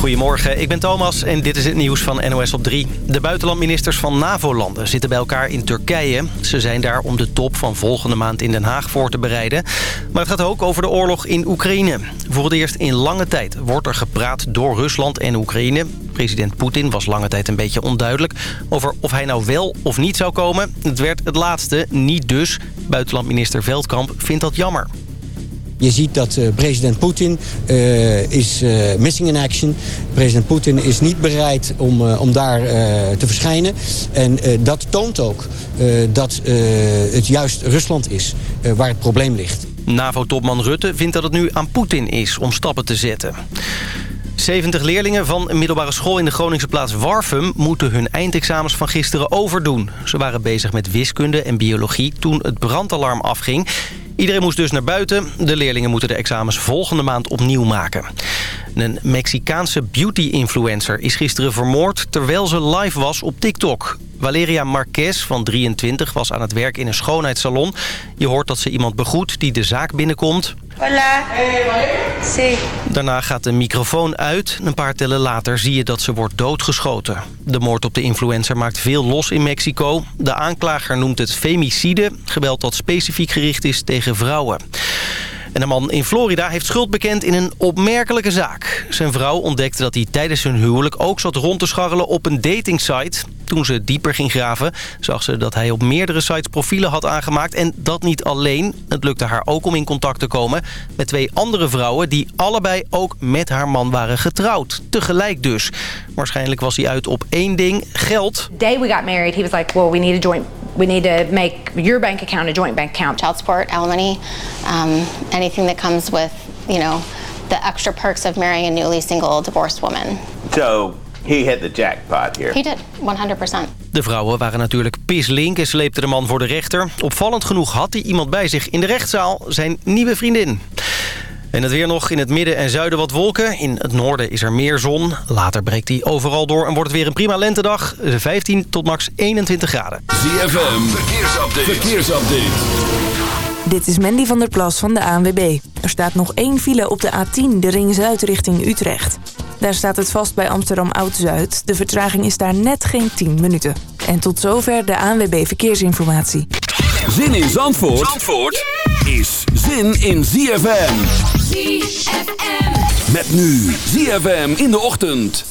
Goedemorgen, ik ben Thomas en dit is het nieuws van NOS op 3. De buitenlandministers van NAVO-landen zitten bij elkaar in Turkije. Ze zijn daar om de top van volgende maand in Den Haag voor te bereiden. Maar het gaat ook over de oorlog in Oekraïne. Voor het eerst in lange tijd wordt er gepraat door Rusland en Oekraïne. President Poetin was lange tijd een beetje onduidelijk... over of hij nou wel of niet zou komen. Het werd het laatste, niet dus. Buitenlandminister Veldkamp vindt dat jammer. Je ziet dat uh, president Poetin uh, is uh, missing in action. President Poetin is niet bereid om, om daar te verschijnen. En dat toont ook dat het juist Rusland is waar het probleem ligt. NAVO-topman Rutte vindt dat het nu aan Poetin is om stappen te zetten. 70 leerlingen van een middelbare school in de Groningse plaats Warfum... moeten hun eindexamens van gisteren overdoen. Ze waren bezig met wiskunde en biologie toen het brandalarm afging. Iedereen moest dus naar buiten. De leerlingen moeten de examens volgende maand opnieuw maken. Een Mexicaanse beauty-influencer is gisteren vermoord... terwijl ze live was op TikTok. Valeria Marquez van 23 was aan het werk in een schoonheidssalon. Je hoort dat ze iemand begroet die de zaak binnenkomt. Hola. Sí. Daarna gaat de microfoon uit. Een paar tellen later zie je dat ze wordt doodgeschoten. De moord op de influencer maakt veel los in Mexico. De aanklager noemt het femicide, geweld dat specifiek gericht is tegen vrouwen. En een man in Florida heeft schuld bekend in een opmerkelijke zaak. Zijn vrouw ontdekte dat hij tijdens hun huwelijk ook zat rond te scharrelen op een datingsite. Toen ze dieper ging graven, zag ze dat hij op meerdere sites profielen had aangemaakt. En dat niet alleen. Het lukte haar ook om in contact te komen met twee andere vrouwen... die allebei ook met haar man waren getrouwd. Tegelijk dus. Waarschijnlijk was hij uit op één ding, geld. The day we got married, he was like, well, we need a joint we need to make your bank account a joint bank account. Child support, alimony, um, anything that comes with, you know, the extra perks of marrying a newly single divorced woman. So he hit the jackpot here. He did, 100%. De vrouwen waren natuurlijk pislink en sleepten de man voor de rechter. Opvallend genoeg had hij iemand bij zich in de rechtszaal, zijn nieuwe vriendin. En het weer nog in het midden en zuiden wat wolken. In het noorden is er meer zon. Later breekt die overal door en wordt het weer een prima lentedag. 15 tot max 21 graden. ZFM, verkeersupdate. verkeersupdate. Dit is Mandy van der Plas van de ANWB. Er staat nog één file op de A10, de ring zuid richting Utrecht. Daar staat het vast bij Amsterdam Oud-Zuid. De vertraging is daar net geen 10 minuten. En tot zover de ANWB Verkeersinformatie. Zin in Zandvoort, Zandvoort is zin in ZFM. ZFM. Met nu ZFM in de ochtend.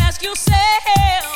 ask yourself.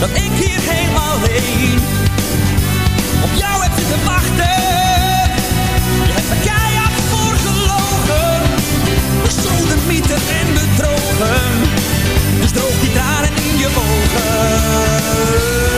dat ik hier helemaal alleen op jou heb zitten wachten. Je hebt me keihard voor gelogen, bestroden, mythen en bedrogen. Dus droog die tranen in je ogen.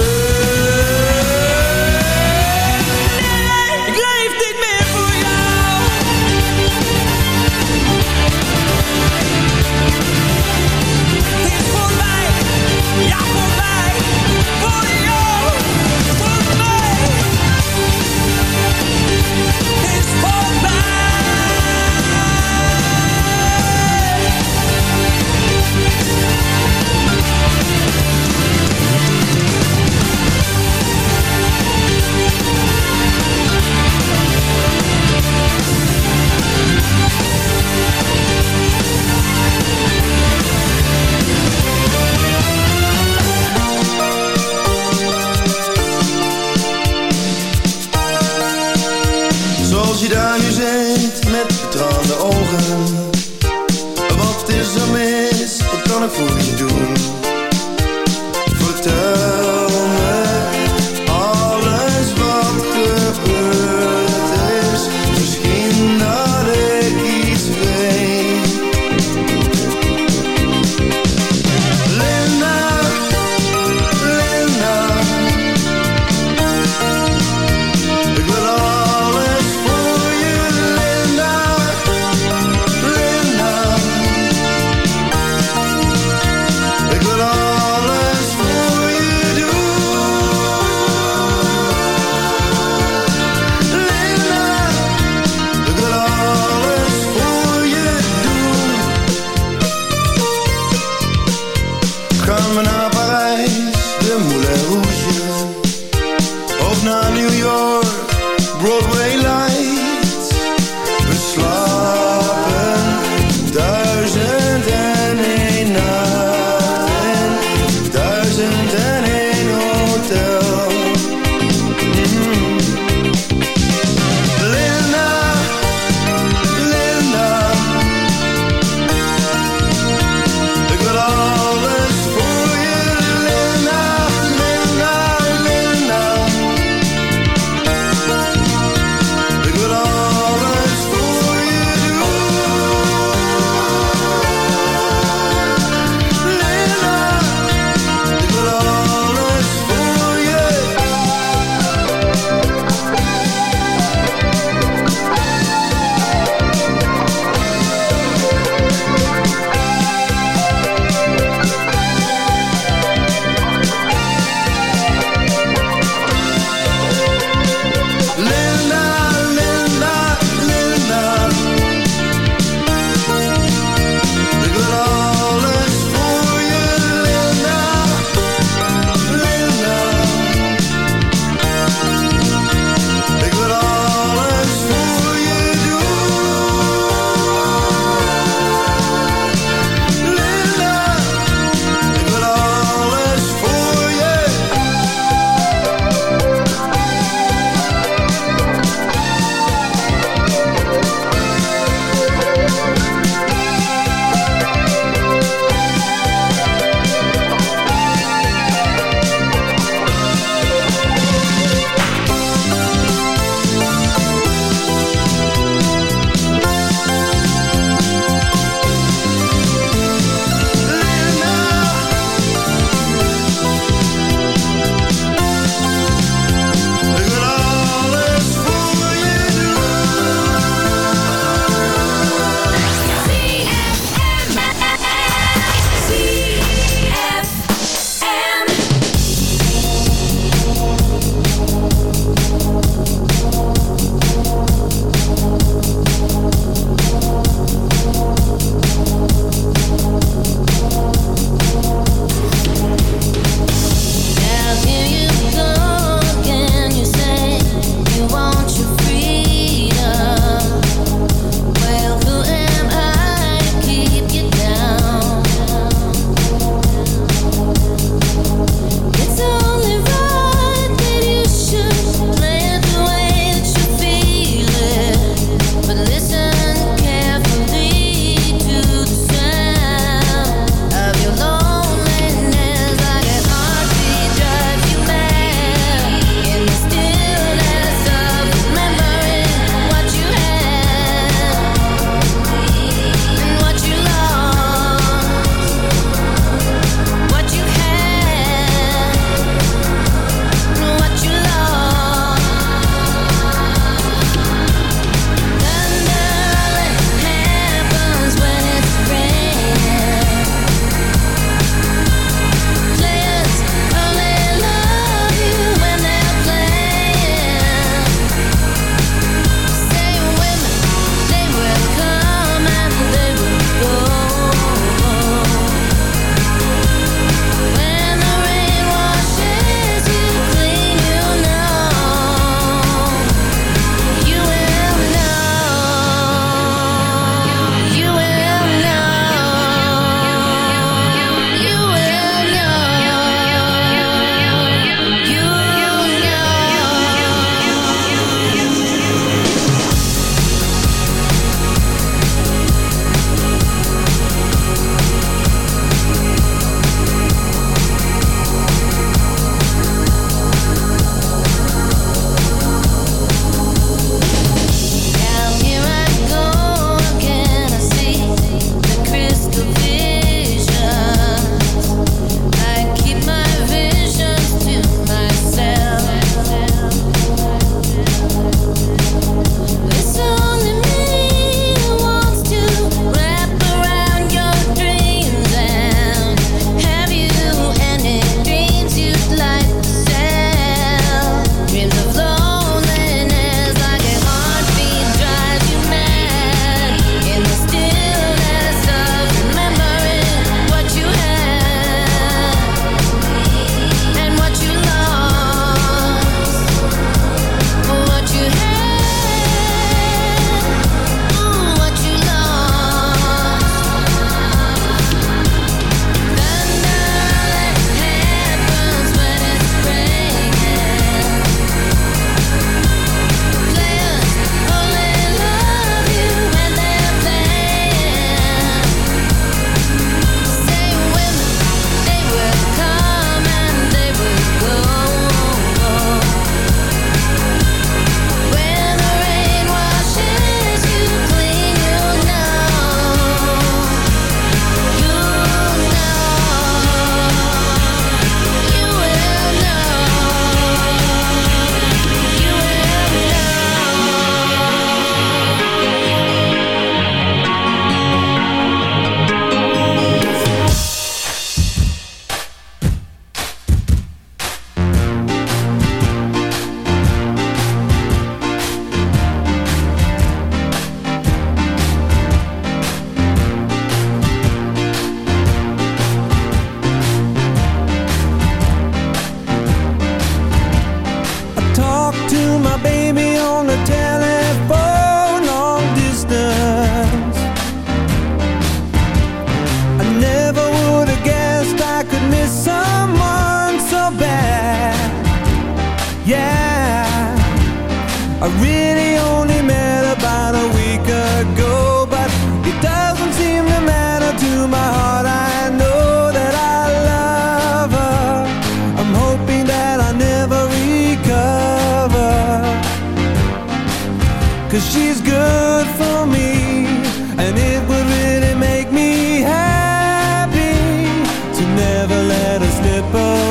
let us slip away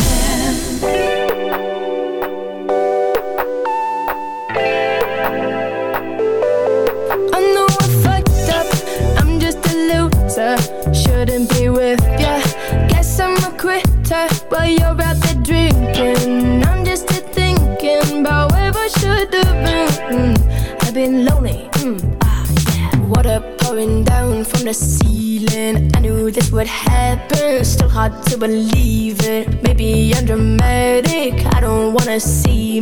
hard to believe it. Maybe I'm dramatic, I don't wanna see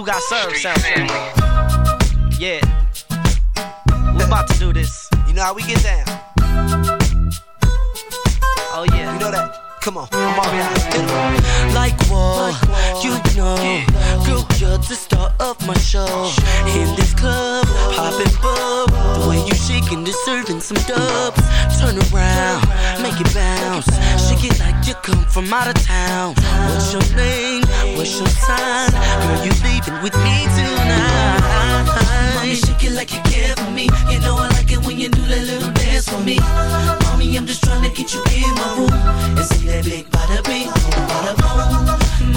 You Got Served sound family. Yeah. We're about to do this. You know how we get down. Oh, yeah. You know that? Come on, I'm already out. Like what? You know, you're the star of my show. In this club, popping bub. The way you shaking, deserving some dubs. Turn around, make it bounce. Shake it like you come from out of town. What's your name? What's your sign? Girl, you leaving with me tonight. Mommy, shake it like you care for me. You know I like it when you do that little dance for me. Mommy, I'm just trying to get you in my room and see that big bing, boom, bada boom.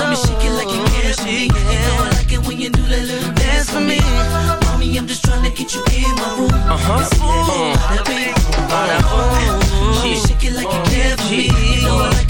Mommy, shake it like you for me. You know I like it when you do that little dance for me. Mommy, I'm just trying to get you in my room. Uh-huh. And see that big bada bing, bada boom. Mommy, shake it like you care for me. You know I like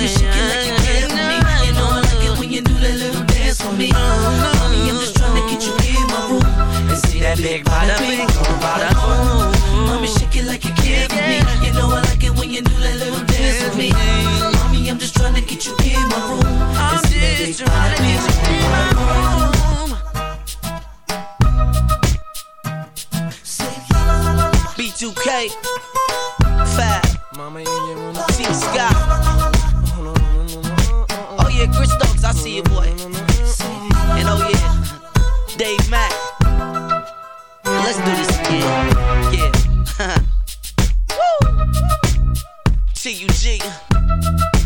Mommy, shake it like you care for me. You know I like it when you do that little dance for me. Mommy, I'm just trying to get you in my room and see that big bada bing, oh bada boom. Mommy, shake it like you care for me. You know I like it when you do that little dance with me. Mommy, I'm just trying to get you in my room and see that big bada bing, oh bada boom. B2K, Fab, T Scott. Yeah, Chris Stokes, I see you, boy. And oh yeah, Dave Mack. Let's do this again. Yeah. Woo. T-U-G.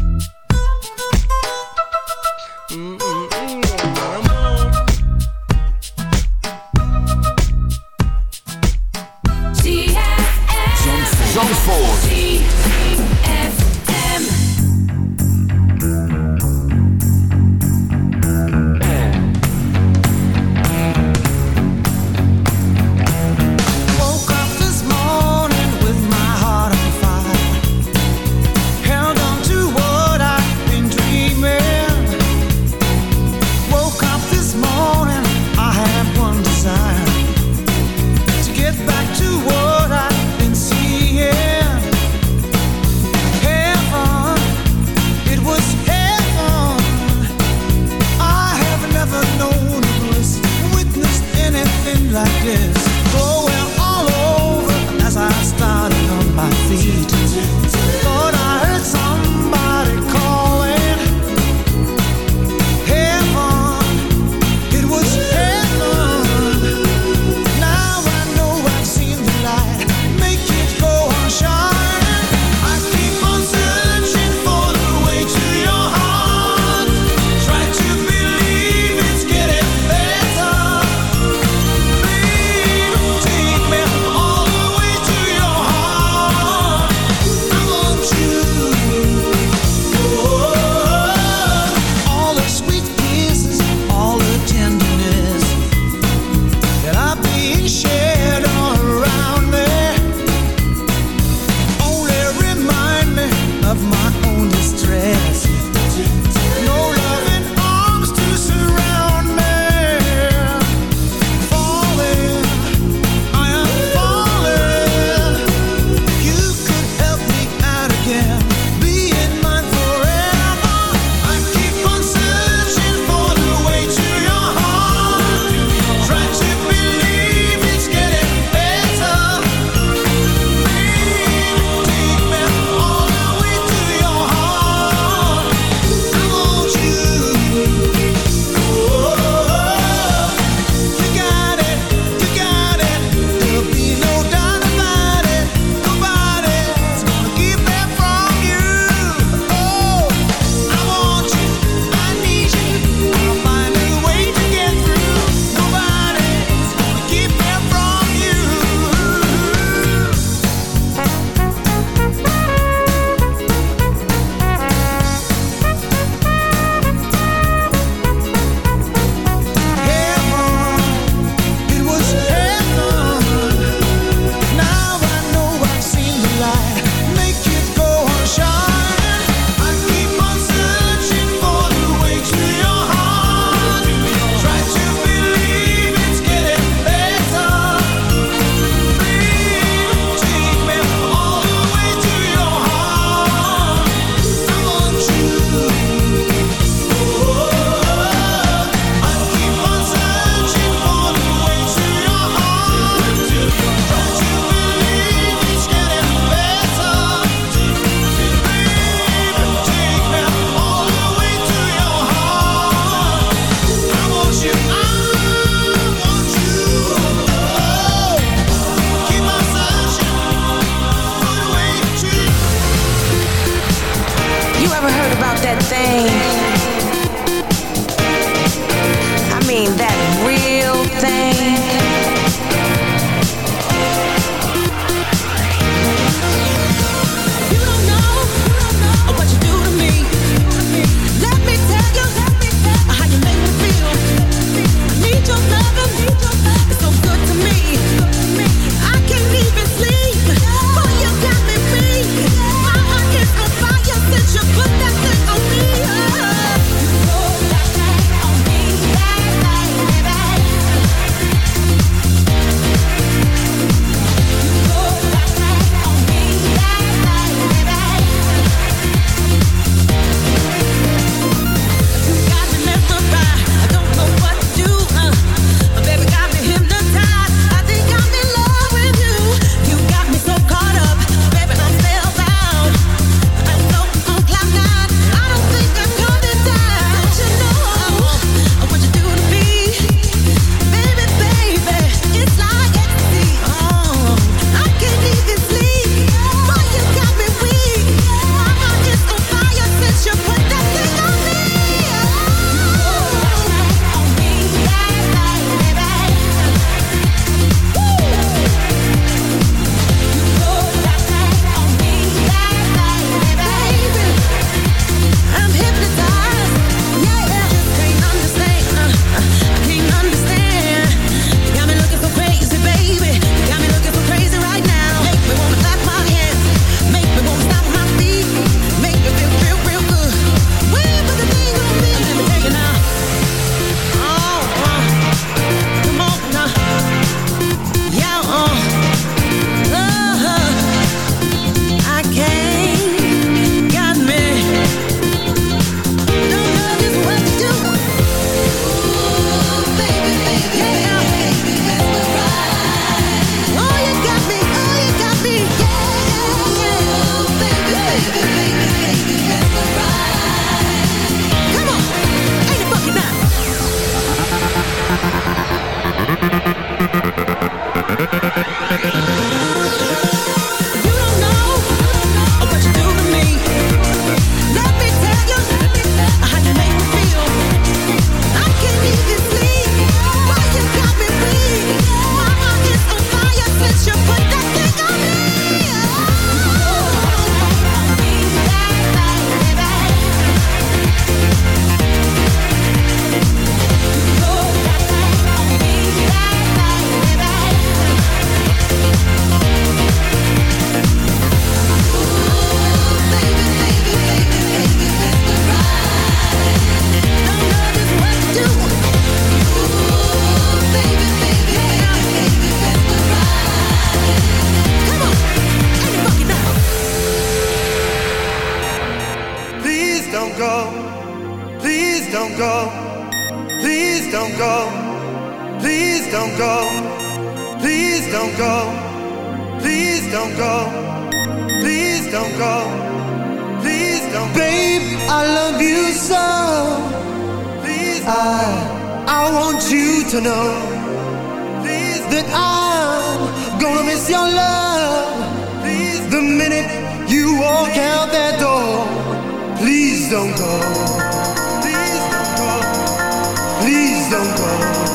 heard about that thing. I mean, that Please don't go. Please don't go. Please don't go.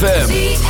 ZFM.